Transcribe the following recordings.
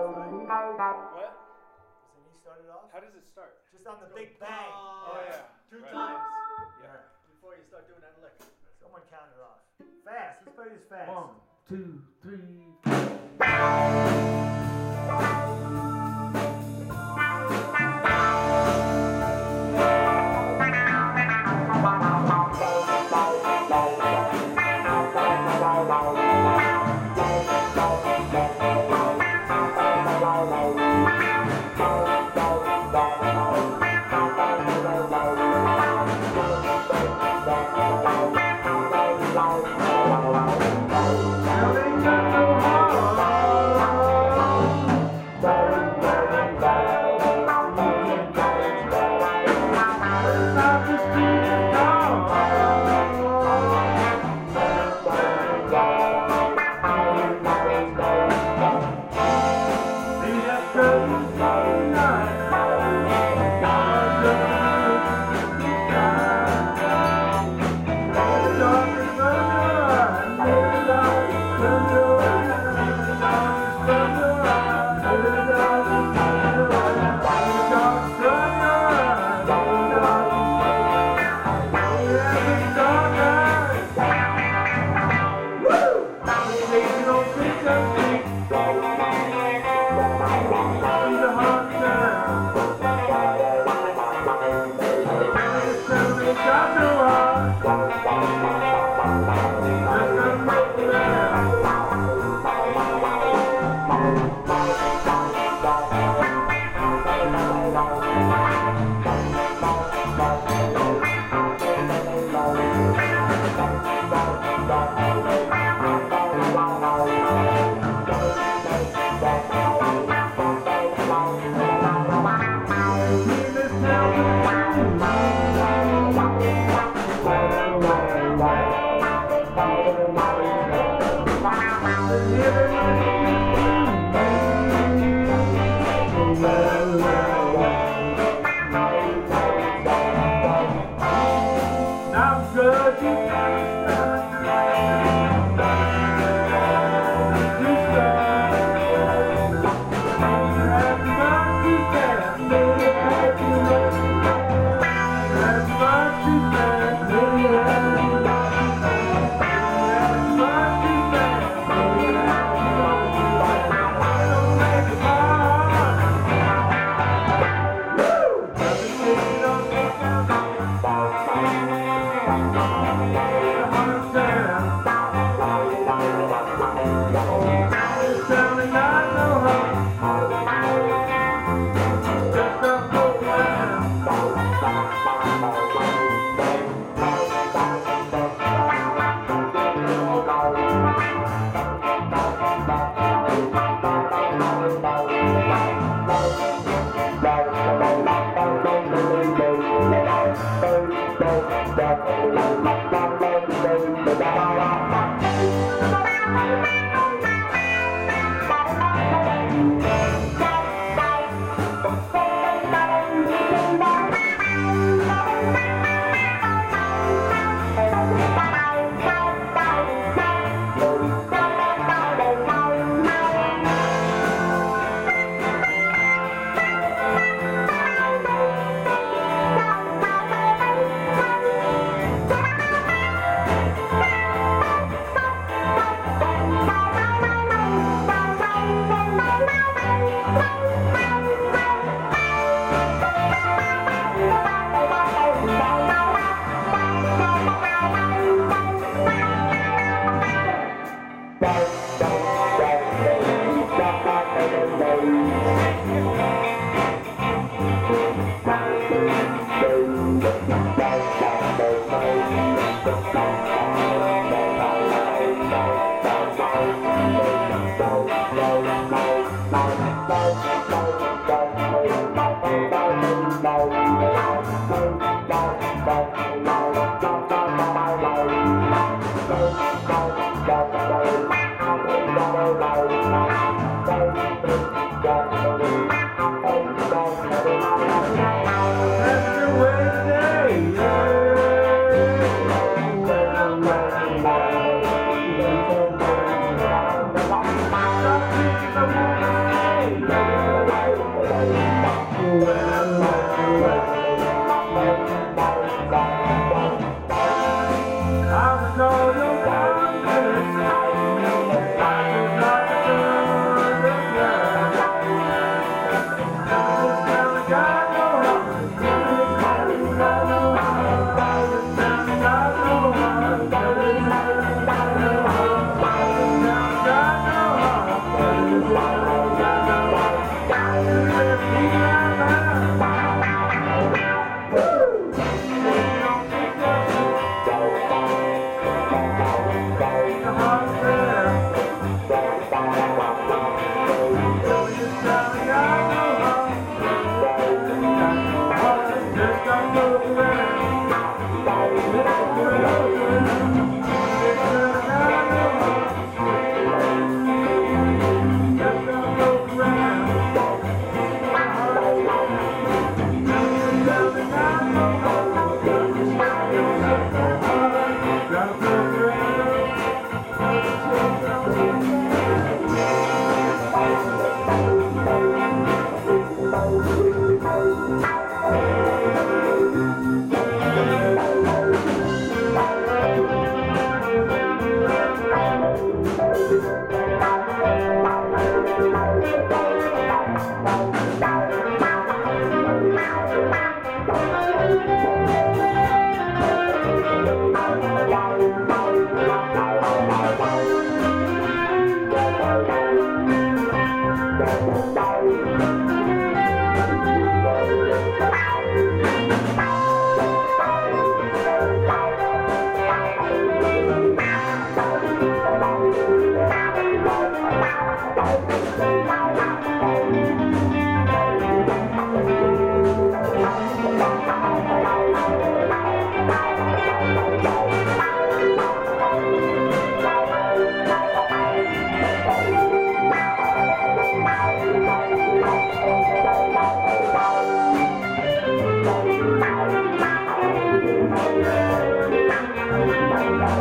What? He started off? How does it start? Just on the Big Bang. Oh, yeah. Two Right. times. Yeah. Before you start doing that lick. Someone count it off. Fast. Let's play this fast. One, two, three. Thank Every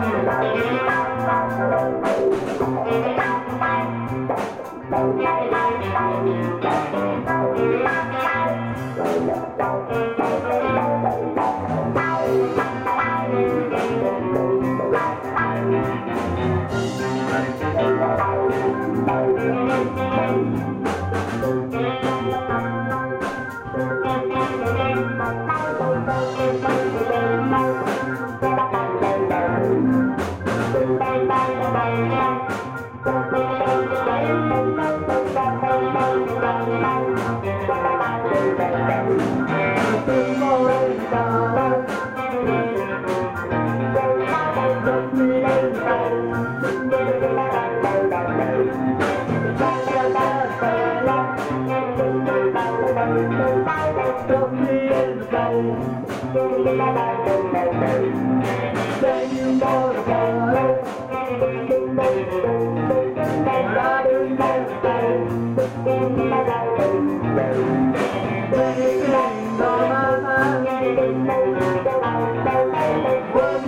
day we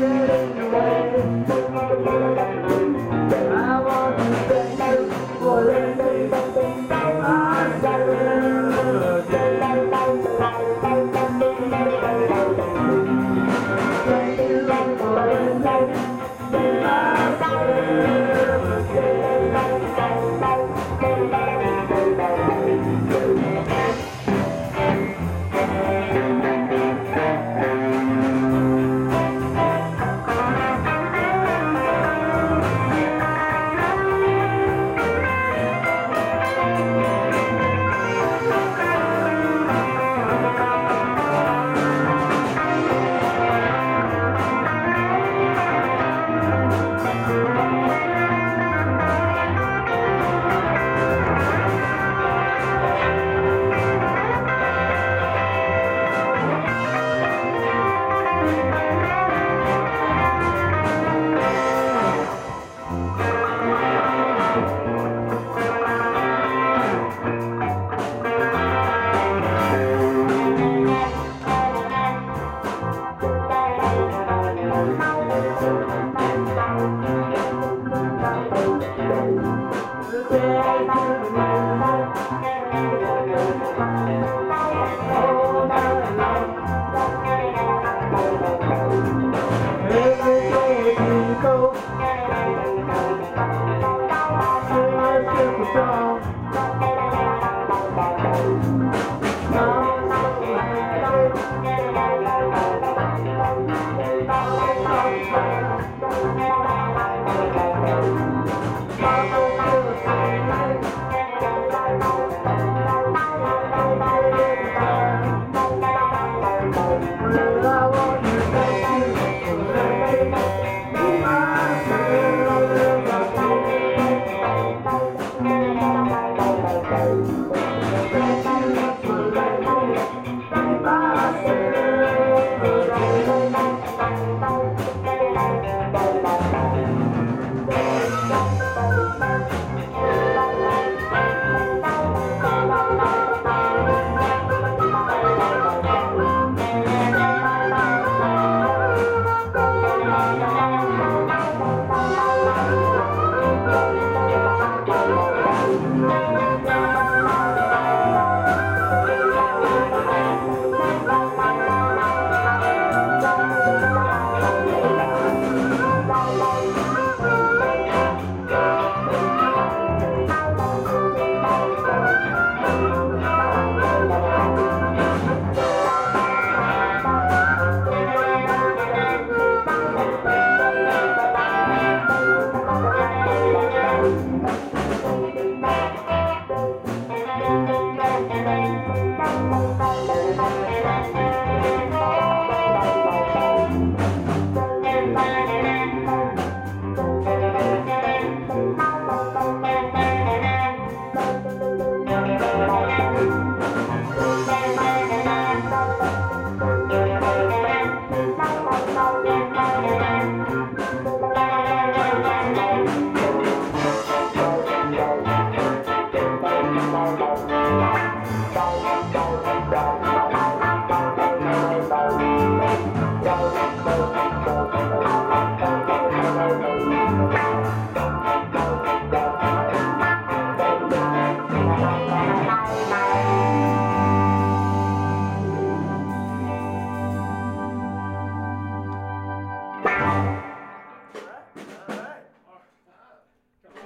go